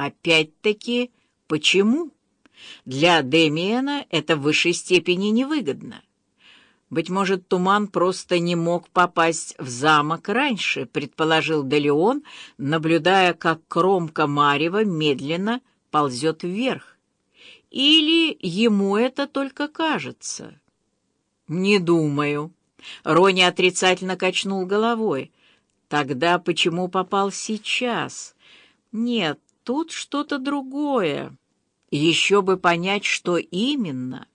Опять-таки, почему? Для Демиена это в высшей степени невыгодно. Быть может, туман просто не мог попасть в замок раньше, предположил Делеон, наблюдая, как кромка Марева медленно ползет вверх. Или ему это только кажется? Не думаю. Рони отрицательно качнул головой. Тогда почему попал сейчас? Нет, тут что-то другое. Еще бы понять, что именно.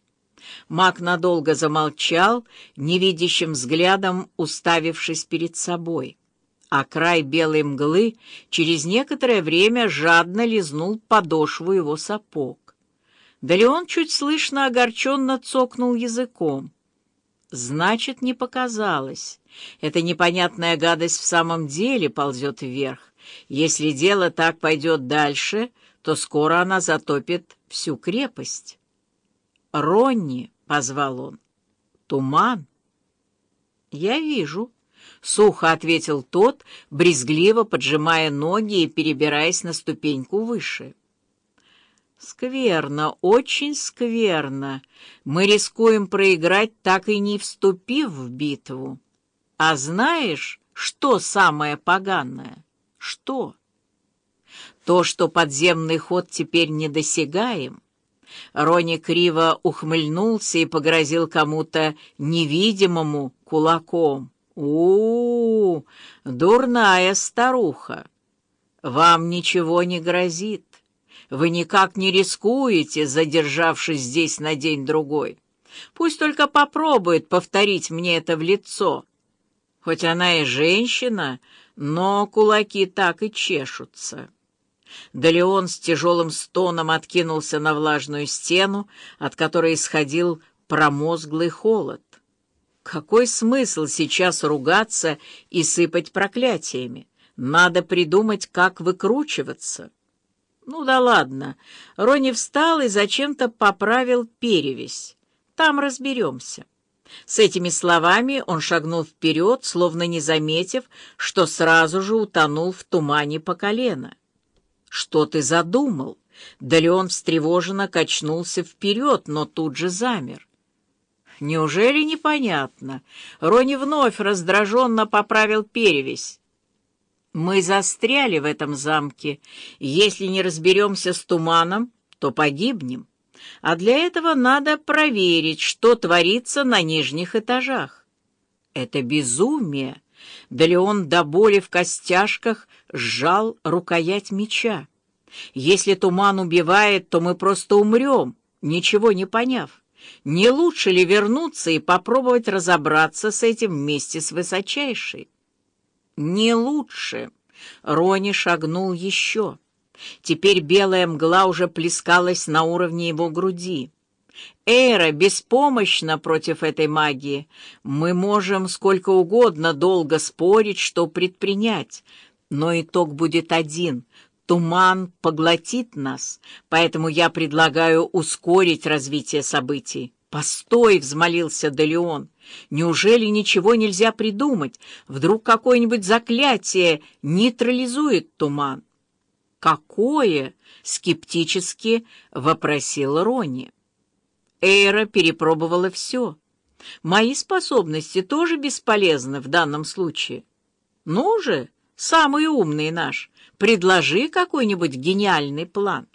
Мак надолго замолчал, невидящим взглядом уставившись перед собой. А край белой мглы через некоторое время жадно лизнул подошву его сапог. Да Леон чуть слышно огорченно цокнул языком. Значит, не показалось. Эта непонятная гадость в самом деле ползет вверх. Если дело так пойдет дальше, то скоро она затопит всю крепость. «Ронни!» — позвал он. «Туман!» «Я вижу», — сухо ответил тот, брезгливо поджимая ноги и перебираясь на ступеньку выше. «Скверно, очень скверно. Мы рискуем проиграть, так и не вступив в битву. А знаешь, что самое поганое? Что?» То, что подземный ход теперь недосягаем, Рони криво ухмыльнулся и погрозил кому-то невидимому кулаком. у, -у, -у дурная старуха! Вам ничего не грозит. Вы никак не рискуете, задержавшись здесь на день-другой. Пусть только попробует повторить мне это в лицо. Хоть она и женщина, но кулаки так и чешутся». Да Леон с тяжелым стоном откинулся на влажную стену, от которой исходил промозглый холод. Какой смысл сейчас ругаться и сыпать проклятиями? Надо придумать, как выкручиваться. Ну да ладно. Рони встал и зачем-то поправил перевязь. Там разберемся. С этими словами он шагнул вперед, словно не заметив, что сразу же утонул в тумане по колено. «Что ты задумал?» Да встревоженно качнулся вперед, но тут же замер. «Неужели непонятно?» Рони вновь раздраженно поправил перевесь. «Мы застряли в этом замке. Если не разберемся с туманом, то погибнем. А для этого надо проверить, что творится на нижних этажах. Это безумие!» Да Леон до боли в костяшках сжал рукоять меча. Если туман убивает, то мы просто умрем, ничего не поняв. Не лучше ли вернуться и попробовать разобраться с этим вместе с высочайшей? Не лучше. Рони шагнул еще. Теперь белая мгла уже плескалась на уровне его груди. Эйра беспомощна против этой магии. Мы можем сколько угодно долго спорить, что предпринять, но итог будет один. Туман поглотит нас, поэтому я предлагаю ускорить развитие событий. «Постой!» — взмолился Делеон. «Неужели ничего нельзя придумать? Вдруг какое-нибудь заклятие нейтрализует туман?» «Какое?» — скептически вопросил Ронни. Эйра перепробовала все. Мои способности тоже бесполезны в данном случае. Ну же, самый умный наш, предложи какой-нибудь гениальный план.